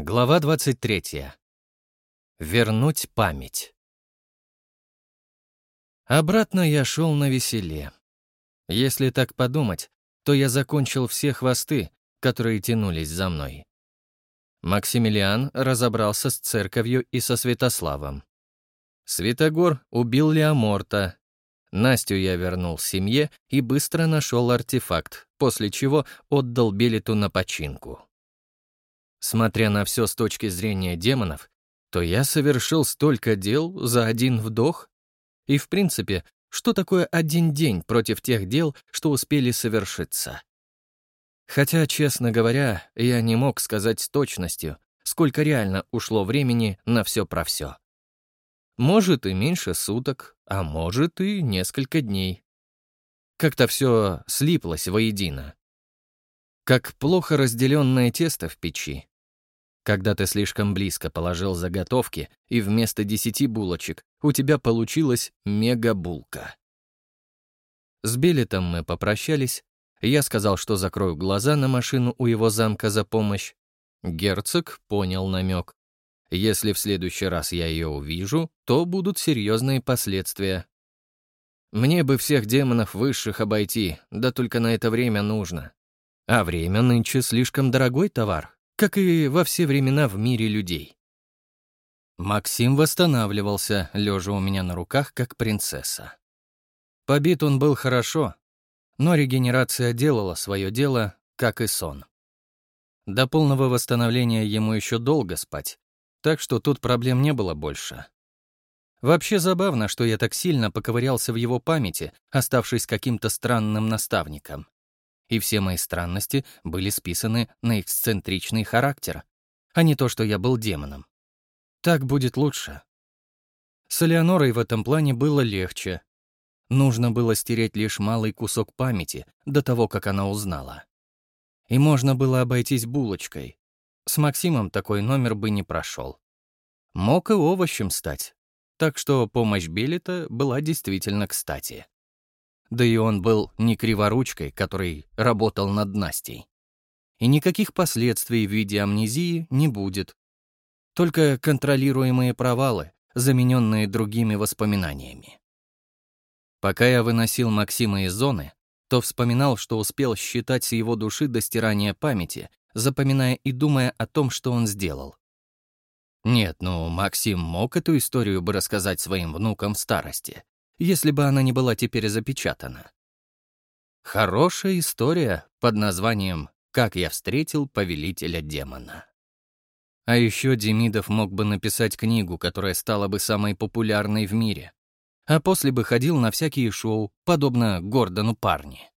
Глава 23. Вернуть память. Обратно я шел на веселе. Если так подумать, то я закончил все хвосты, которые тянулись за мной. Максимилиан разобрался с церковью и со Святославом. Святогор убил Леоморта. Настю я вернул семье и быстро нашел артефакт, после чего отдал Белиту на починку. Смотря на все с точки зрения демонов, то я совершил столько дел за один вдох. И, в принципе, что такое один день против тех дел, что успели совершиться? Хотя, честно говоря, я не мог сказать с точностью, сколько реально ушло времени на все про все. Может и меньше суток, а может и несколько дней. Как-то все слиплось воедино. Как плохо разделенное тесто в печи. Когда ты слишком близко положил заготовки, и вместо десяти булочек у тебя получилась мегабулка. С Белитом мы попрощались. Я сказал, что закрою глаза на машину у его замка за помощь. Герцог понял намек. Если в следующий раз я ее увижу, то будут серьезные последствия. Мне бы всех демонов высших обойти, да только на это время нужно. А время нынче слишком дорогой товар как и во все времена в мире людей. Максим восстанавливался, лежа у меня на руках, как принцесса. Побит он был хорошо, но регенерация делала свое дело, как и сон. До полного восстановления ему еще долго спать, так что тут проблем не было больше. Вообще забавно, что я так сильно поковырялся в его памяти, оставшись каким-то странным наставником и все мои странности были списаны на эксцентричный характер, а не то, что я был демоном. Так будет лучше. С Элеонорой в этом плане было легче. Нужно было стереть лишь малый кусок памяти до того, как она узнала. И можно было обойтись булочкой. С Максимом такой номер бы не прошел. Мог и овощем стать. Так что помощь Белита была действительно кстати. Да и он был не криворучкой, который работал над Настей. И никаких последствий в виде амнезии не будет. Только контролируемые провалы, замененные другими воспоминаниями. Пока я выносил Максима из зоны, то вспоминал, что успел считать с его души до стирания памяти, запоминая и думая о том, что он сделал. Нет, ну, Максим мог эту историю бы рассказать своим внукам в старости, если бы она не была теперь запечатана. Хорошая история под названием «Как я встретил повелителя демона». А еще Демидов мог бы написать книгу, которая стала бы самой популярной в мире, а после бы ходил на всякие шоу, подобно Гордону Парни.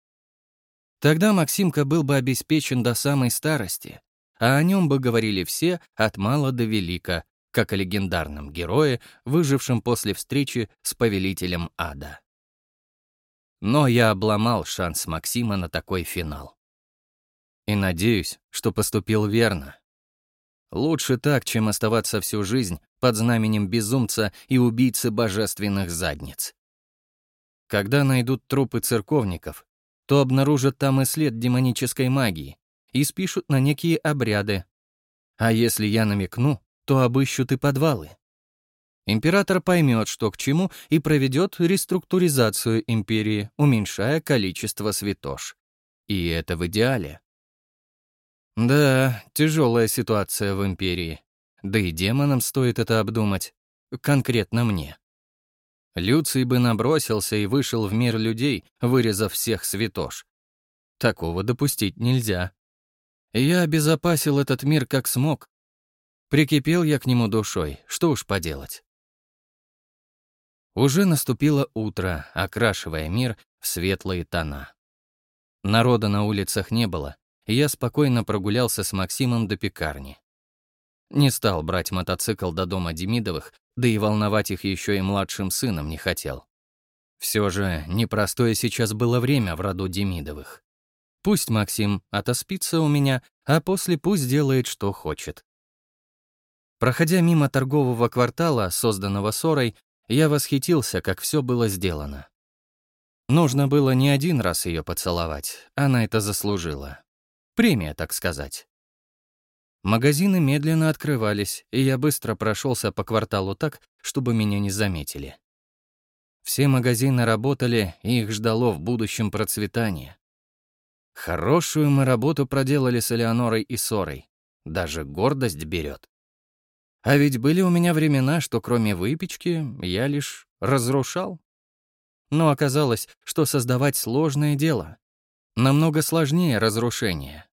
Тогда Максимка был бы обеспечен до самой старости, а о нем бы говорили все от мала до велика, как о легендарном герое, выжившем после встречи с повелителем ада. Но я обломал шанс Максима на такой финал. И надеюсь, что поступил верно. Лучше так, чем оставаться всю жизнь под знаменем безумца и убийцы божественных задниц. Когда найдут трупы церковников, то обнаружат там и след демонической магии и спишут на некие обряды. А если я намекну, то обыщут и подвалы. Император поймет, что к чему, и проведет реструктуризацию империи, уменьшая количество святош. И это в идеале. Да, тяжелая ситуация в империи. Да и демонам стоит это обдумать. Конкретно мне. Люций бы набросился и вышел в мир людей, вырезав всех святош. Такого допустить нельзя. Я обезопасил этот мир как смог, Прикипел я к нему душой, что уж поделать. Уже наступило утро, окрашивая мир в светлые тона. Народа на улицах не было, и я спокойно прогулялся с Максимом до пекарни. Не стал брать мотоцикл до дома Демидовых, да и волновать их еще и младшим сыном не хотел. Все же непростое сейчас было время в роду Демидовых. Пусть Максим отоспится у меня, а после пусть делает, что хочет. Проходя мимо торгового квартала, созданного ссорой, я восхитился, как все было сделано. Нужно было не один раз ее поцеловать, она это заслужила. Премия, так сказать. Магазины медленно открывались, и я быстро прошелся по кварталу так, чтобы меня не заметили. Все магазины работали, и их ждало в будущем процветание. Хорошую мы работу проделали с Элеонорой и Сорой. Даже гордость берет. А ведь были у меня времена, что кроме выпечки я лишь разрушал. Но оказалось, что создавать сложное дело. Намного сложнее разрушения.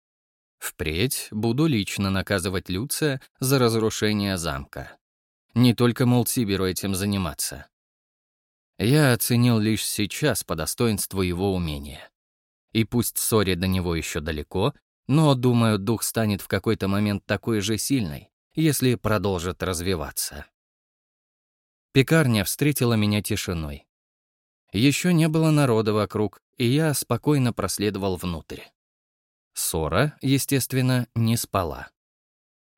Впредь буду лично наказывать Люция за разрушение замка. Не только Молтсиберу этим заниматься. Я оценил лишь сейчас по достоинству его умения. И пусть ссоре до него еще далеко, но, думаю, дух станет в какой-то момент такой же сильной, если продолжит развиваться. Пекарня встретила меня тишиной. Еще не было народа вокруг, и я спокойно проследовал внутрь. Сора, естественно, не спала.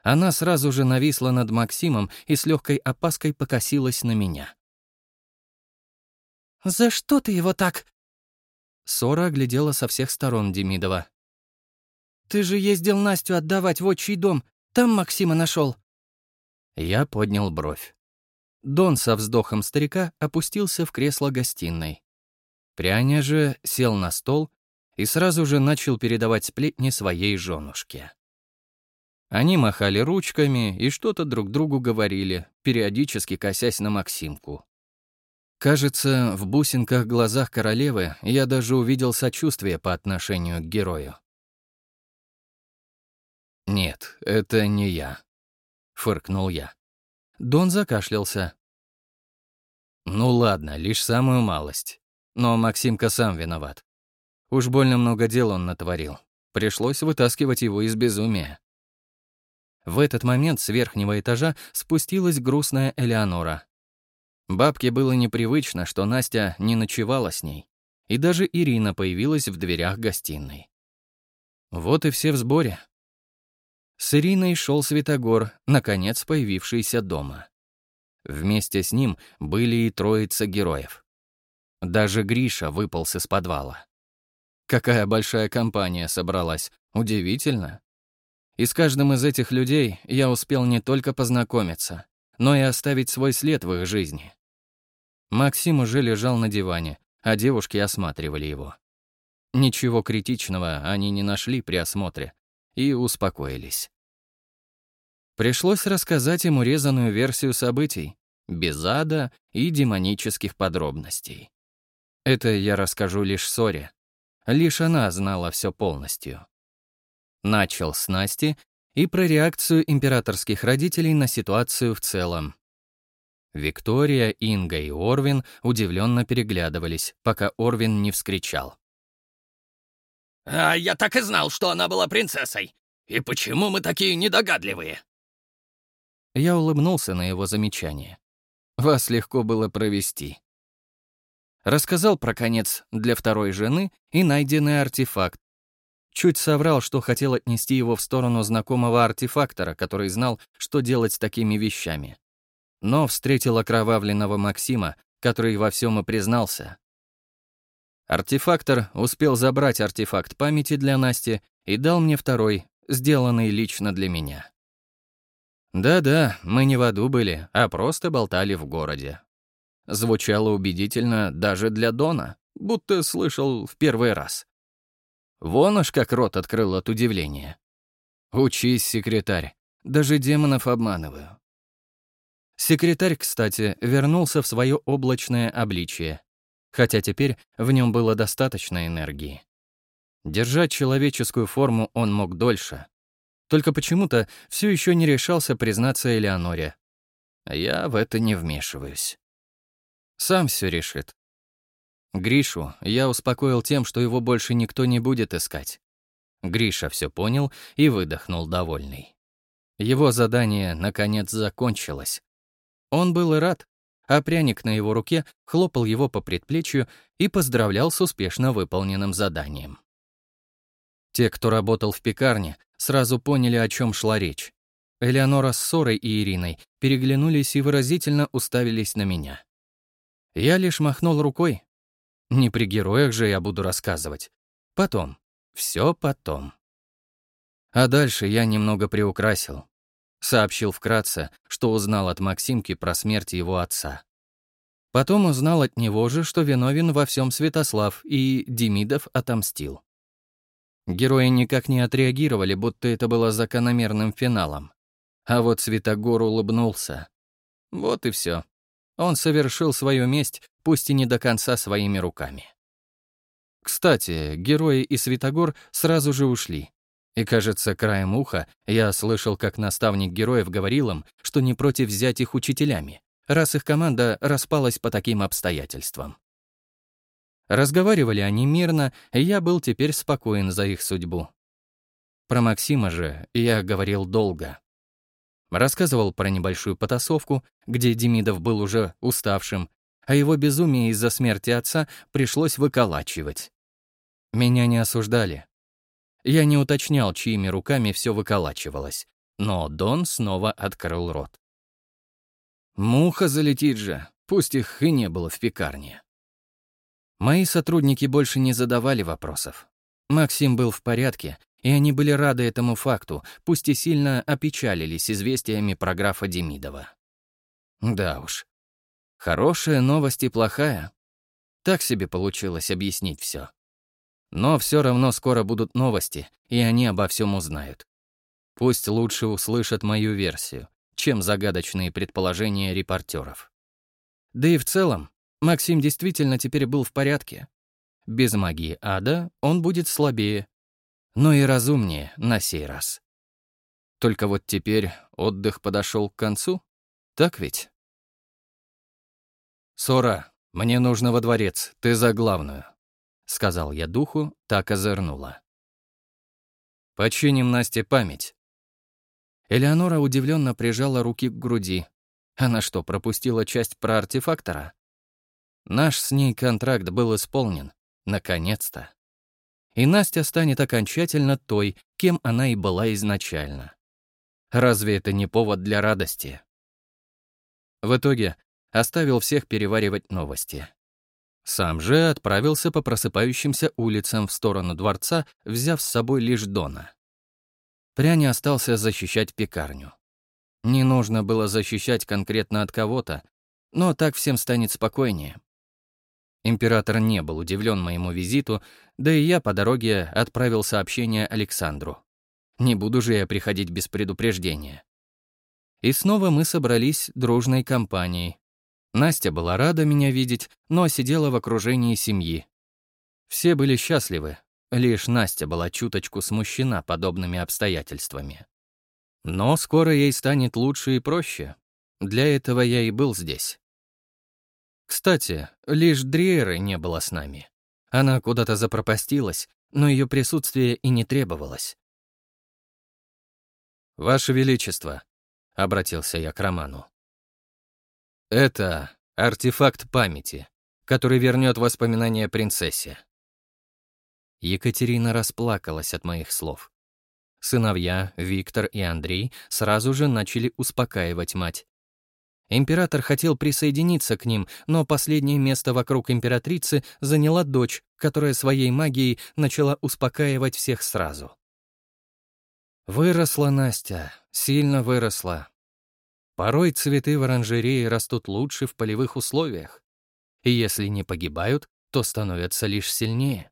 Она сразу же нависла над Максимом и с легкой опаской покосилась на меня. «За что ты его так?» Сора оглядела со всех сторон Демидова. «Ты же ездил Настю отдавать в отчий дом. Там Максима нашел. Я поднял бровь. Дон со вздохом старика опустился в кресло гостиной. Пряня же сел на стол и сразу же начал передавать сплетни своей женушке. Они махали ручками и что-то друг другу говорили, периодически косясь на Максимку. Кажется, в бусинках глазах королевы я даже увидел сочувствие по отношению к герою. «Нет, это не я», — фыркнул я. Дон закашлялся. «Ну ладно, лишь самую малость. Но Максимка сам виноват. Уж больно много дел он натворил. Пришлось вытаскивать его из безумия». В этот момент с верхнего этажа спустилась грустная Элеонора. Бабке было непривычно, что Настя не ночевала с ней, и даже Ирина появилась в дверях гостиной. Вот и все в сборе. С Ириной шел Святогор, наконец появившийся дома. Вместе с ним были и троица героев. Даже Гриша выполз из подвала. Какая большая компания собралась, удивительно. И с каждым из этих людей я успел не только познакомиться, но и оставить свой след в их жизни. Максим уже лежал на диване, а девушки осматривали его. Ничего критичного они не нашли при осмотре и успокоились. Пришлось рассказать ему резаную версию событий, без ада и демонических подробностей. Это я расскажу лишь Соре. Лишь она знала все полностью. Начал с Насти и про реакцию императорских родителей на ситуацию в целом. Виктория, Инга и Орвин удивленно переглядывались, пока Орвин не вскричал. «А я так и знал, что она была принцессой! И почему мы такие недогадливые?» Я улыбнулся на его замечание. Вас легко было провести. Рассказал про конец для второй жены и найденный артефакт. Чуть соврал, что хотел отнести его в сторону знакомого артефактора, который знал, что делать с такими вещами но встретил окровавленного Максима, который во всем и признался. Артефактор успел забрать артефакт памяти для Насти и дал мне второй, сделанный лично для меня. Да-да, мы не в аду были, а просто болтали в городе. Звучало убедительно даже для Дона, будто слышал в первый раз. Вон уж как рот открыл от удивления. Учись, секретарь, даже демонов обманываю. Секретарь, кстати, вернулся в свое облачное обличие, хотя теперь в нем было достаточно энергии. Держать человеческую форму он мог дольше. Только почему-то все еще не решался признаться Элеоноре. Я в это не вмешиваюсь. Сам все решит. Гришу я успокоил тем, что его больше никто не будет искать. Гриша все понял и выдохнул довольный. Его задание, наконец, закончилось. Он был и рад, а пряник на его руке хлопал его по предплечью и поздравлял с успешно выполненным заданием. Те, кто работал в пекарне, сразу поняли, о чем шла речь. Элеонора с Сорой и Ириной переглянулись и выразительно уставились на меня. Я лишь махнул рукой. Не при героях же я буду рассказывать. Потом. Все потом. А дальше я немного приукрасил. Сообщил вкратце, что узнал от Максимки про смерть его отца. Потом узнал от него же, что виновен во всем Святослав, и Демидов отомстил. Герои никак не отреагировали, будто это было закономерным финалом. А вот Святогор улыбнулся. Вот и все. Он совершил свою месть, пусть и не до конца своими руками. Кстати, герои и Святогор сразу же ушли. И, кажется, краем уха я слышал, как наставник героев говорил им, что не против взять их учителями, раз их команда распалась по таким обстоятельствам. Разговаривали они мирно, и я был теперь спокоен за их судьбу. Про Максима же я говорил долго. Рассказывал про небольшую потасовку, где Демидов был уже уставшим, а его безумие из-за смерти отца пришлось выколачивать. Меня не осуждали. Я не уточнял, чьими руками все выколачивалось, но Дон снова открыл рот. Муха залетит же, пусть их и не было в пекарне. Мои сотрудники больше не задавали вопросов. Максим был в порядке, и они были рады этому факту, пусть и сильно опечалились известиями про графа Демидова. Да уж. Хорошая новость и плохая. Так себе получилось объяснить все. Но все равно скоро будут новости, и они обо всем узнают. Пусть лучше услышат мою версию, чем загадочные предположения репортеров. Да и в целом, Максим действительно теперь был в порядке. Без магии ада он будет слабее, но и разумнее на сей раз. Только вот теперь отдых подошел к концу, так ведь? «Сора, мне нужно во дворец, ты за главную», — сказал я духу, так озырнула. «Починим Насте память». Элеонора удивленно прижала руки к груди. Она что, пропустила часть про артефактора? Наш с ней контракт был исполнен. Наконец-то. И Настя станет окончательно той, кем она и была изначально. Разве это не повод для радости? В итоге оставил всех переваривать новости. Сам же отправился по просыпающимся улицам в сторону дворца, взяв с собой лишь Дона. Пряни остался защищать пекарню. Не нужно было защищать конкретно от кого-то, но так всем станет спокойнее. Император не был удивлен моему визиту, да и я по дороге отправил сообщение Александру. Не буду же я приходить без предупреждения. И снова мы собрались дружной компанией. Настя была рада меня видеть, но сидела в окружении семьи. Все были счастливы, лишь Настя была чуточку смущена подобными обстоятельствами. Но скоро ей станет лучше и проще. Для этого я и был здесь. Кстати, лишь Дриеры не было с нами. Она куда-то запропастилась, но ее присутствие и не требовалось. «Ваше Величество», — обратился я к Роману. «Это артефакт памяти, который вернет воспоминания принцессе». Екатерина расплакалась от моих слов. Сыновья, Виктор и Андрей, сразу же начали успокаивать мать. Император хотел присоединиться к ним, но последнее место вокруг императрицы заняла дочь, которая своей магией начала успокаивать всех сразу. Выросла Настя, сильно выросла. Порой цветы в оранжерее растут лучше в полевых условиях. И если не погибают, то становятся лишь сильнее.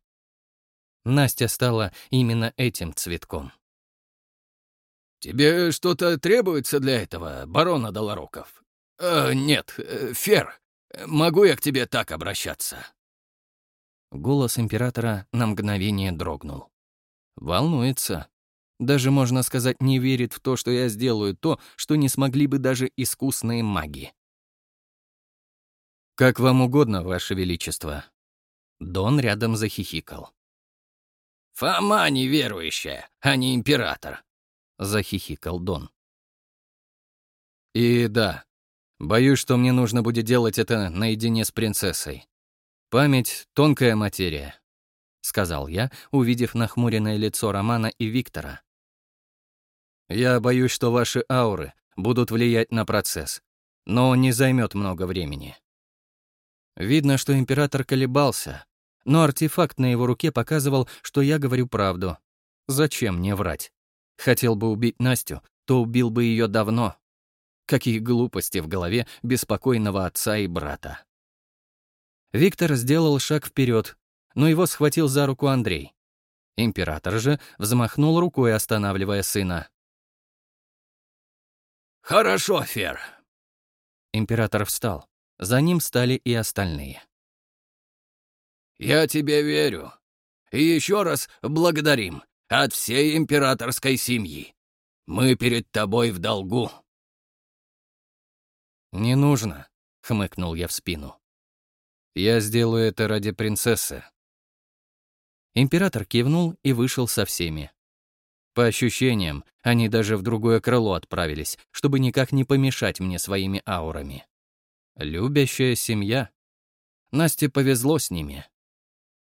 Настя стала именно этим цветком. «Тебе что-то требуется для этого, барона Долороков?» «Э, «Нет, э, Фер, могу я к тебе так обращаться?» Голос императора на мгновение дрогнул. Волнуется. Даже, можно сказать, не верит в то, что я сделаю то, что не смогли бы даже искусные маги. «Как вам угодно, Ваше Величество». Дон рядом захихикал. «Фома неверующая, а не император», — захихикал Дон. «И да, Боюсь, что мне нужно будет делать это наедине с принцессой. Память — тонкая материя», — сказал я, увидев нахмуренное лицо Романа и Виктора. «Я боюсь, что ваши ауры будут влиять на процесс, но он не займет много времени». Видно, что император колебался, но артефакт на его руке показывал, что я говорю правду. Зачем мне врать? Хотел бы убить Настю, то убил бы ее давно. Какие глупости в голове беспокойного отца и брата. Виктор сделал шаг вперед, но его схватил за руку Андрей. Император же взмахнул рукой, останавливая сына. «Хорошо, Фер». Император встал. За ним стали и остальные. «Я тебе верю. И еще раз благодарим от всей императорской семьи. Мы перед тобой в долгу». «Не нужно», — хмыкнул я в спину. «Я сделаю это ради принцессы». Император кивнул и вышел со всеми. По ощущениям, они даже в другое крыло отправились, чтобы никак не помешать мне своими аурами. Любящая семья. Насте повезло с ними.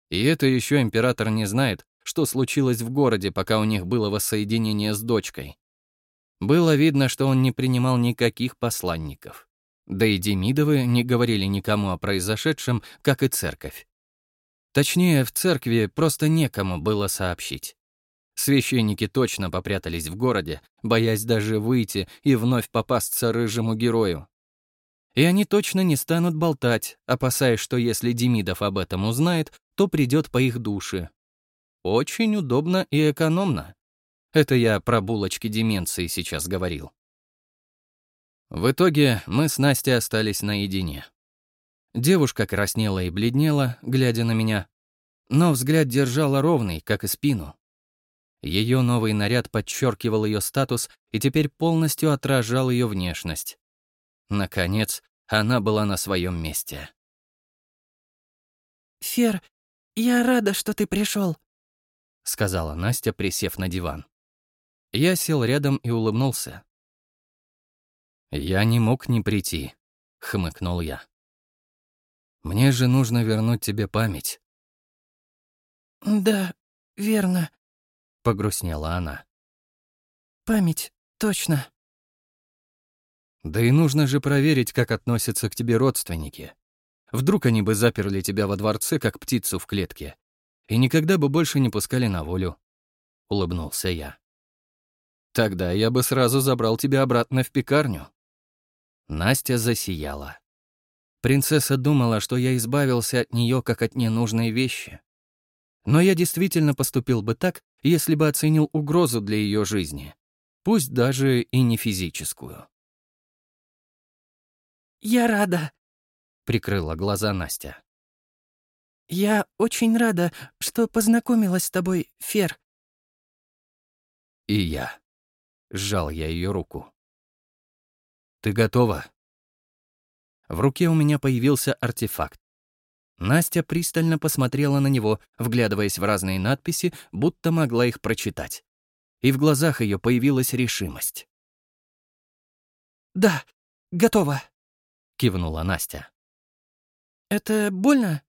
И это еще император не знает, что случилось в городе, пока у них было воссоединение с дочкой. Было видно, что он не принимал никаких посланников. Да и Демидовы не говорили никому о произошедшем, как и церковь. Точнее, в церкви просто некому было сообщить. Священники точно попрятались в городе, боясь даже выйти и вновь попасться рыжему герою. И они точно не станут болтать, опасаясь, что если Демидов об этом узнает, то придет по их душе. Очень удобно и экономно. Это я про булочки деменции сейчас говорил. В итоге мы с Настей остались наедине. Девушка краснела и бледнела, глядя на меня, но взгляд держала ровный, как и спину. Ее новый наряд подчеркивал ее статус и теперь полностью отражал ее внешность. Наконец, она была на своем месте. «Фер, я рада, что ты пришел, сказала Настя, присев на диван. Я сел рядом и улыбнулся. «Я не мог не прийти», — хмыкнул я. «Мне же нужно вернуть тебе память». «Да, верно», — погрустнела она. «Память, точно». «Да и нужно же проверить, как относятся к тебе родственники. Вдруг они бы заперли тебя во дворце, как птицу в клетке, и никогда бы больше не пускали на волю», — улыбнулся я. «Тогда я бы сразу забрал тебя обратно в пекарню». Настя засияла. Принцесса думала, что я избавился от нее как от ненужной вещи. Но я действительно поступил бы так, если бы оценил угрозу для ее жизни, пусть даже и не физическую. «Я рада», — прикрыла глаза Настя. «Я очень рада, что познакомилась с тобой, Фер». «И я», — сжал я ее руку. «Ты готова?» В руке у меня появился артефакт. Настя пристально посмотрела на него, вглядываясь в разные надписи, будто могла их прочитать. И в глазах ее появилась решимость. «Да, готова», — кивнула Настя. «Это больно?»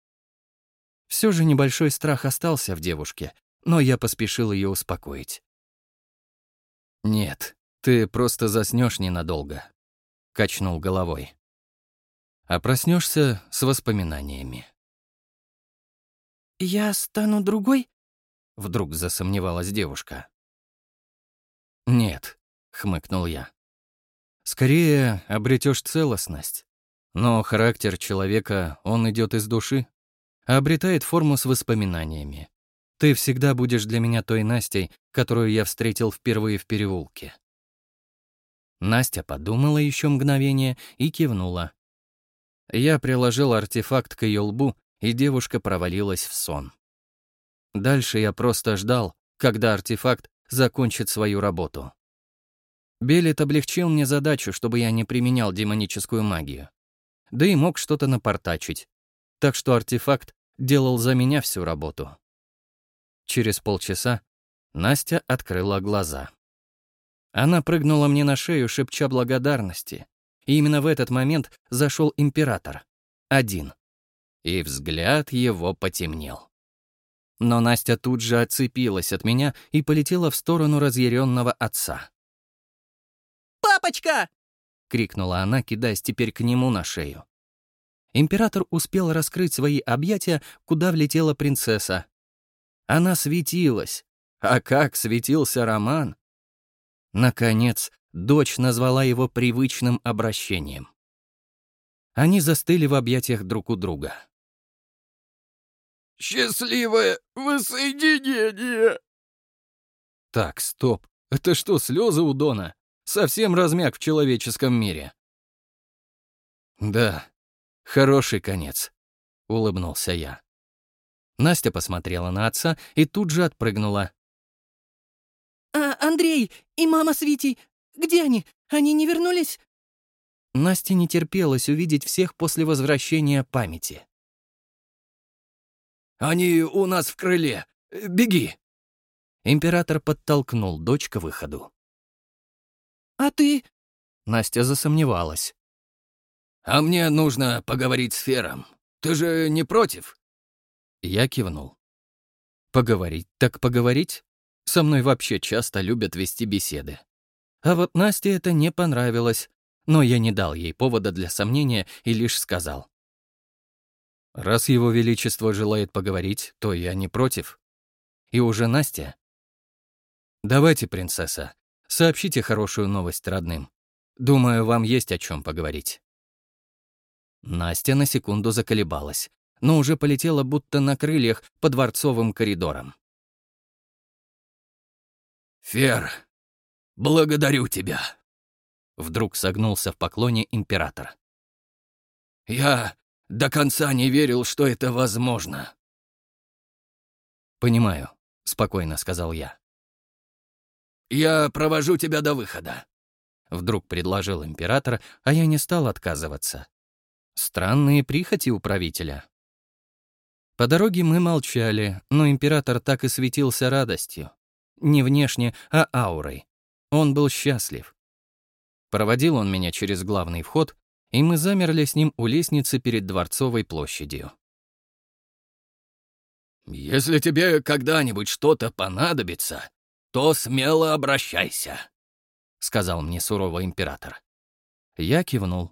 Все же небольшой страх остался в девушке, но я поспешил ее успокоить. «Нет, ты просто заснешь ненадолго качнул головой. А проснешься с воспоминаниями. «Я стану другой?» — вдруг засомневалась девушка. «Нет», — хмыкнул я. «Скорее обретешь целостность. Но характер человека, он идет из души, а обретает форму с воспоминаниями. Ты всегда будешь для меня той Настей, которую я встретил впервые в переулке. Настя подумала еще мгновение и кивнула. Я приложил артефакт к ее лбу, и девушка провалилась в сон. Дальше я просто ждал, когда артефакт закончит свою работу. Белит облегчил мне задачу, чтобы я не применял демоническую магию. Да и мог что-то напортачить. Так что артефакт делал за меня всю работу. Через полчаса Настя открыла глаза. Она прыгнула мне на шею, шепча благодарности. И именно в этот момент зашел император. Один. И взгляд его потемнел. Но Настя тут же отцепилась от меня и полетела в сторону разъяренного отца. «Папочка!» — крикнула она, кидаясь теперь к нему на шею. Император успел раскрыть свои объятия, куда влетела принцесса. Она светилась. А как светился Роман! Наконец, дочь назвала его привычным обращением. Они застыли в объятиях друг у друга. «Счастливое воссоединение!» Так, стоп. Это что, слезы у Дона? Совсем размяк в человеческом мире. Да, хороший конец, улыбнулся я. Настя посмотрела на отца и тут же отпрыгнула. «А Андрей и мама с Витей, где они? Они не вернулись?» Насте не терпелось увидеть всех после возвращения памяти. «Они у нас в крыле. Беги!» Император подтолкнул дочь к выходу. «А ты?» Настя засомневалась. «А мне нужно поговорить с Фером. Ты же не против?» Я кивнул. «Поговорить так поговорить? Со мной вообще часто любят вести беседы. А вот Насте это не понравилось, но я не дал ей повода для сомнения и лишь сказал. «Раз его величество желает поговорить, то я не против». И уже Настя. «Давайте, принцесса, сообщите хорошую новость родным. Думаю, вам есть о чем поговорить». Настя на секунду заколебалась, но уже полетела будто на крыльях по дворцовым коридорам. «Фер, благодарю тебя!» Вдруг согнулся в поклоне император. «Я до конца не верил, что это возможно». «Понимаю», — спокойно сказал я. «Я провожу тебя до выхода», — вдруг предложил император, а я не стал отказываться. Странные прихоти у правителя. По дороге мы молчали, но император так и светился радостью. Не внешне, а аурой. Он был счастлив. Проводил он меня через главный вход, и мы замерли с ним у лестницы перед Дворцовой площадью. «Если тебе когда-нибудь что-то понадобится, то смело обращайся», — сказал мне суровый император. Я кивнул.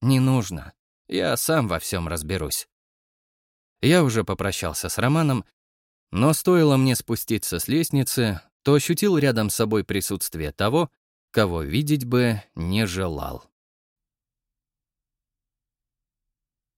«Не нужно. Я сам во всем разберусь». Я уже попрощался с Романом, но стоило мне спуститься с лестницы, то ощутил рядом с собой присутствие того, кого видеть бы не желал.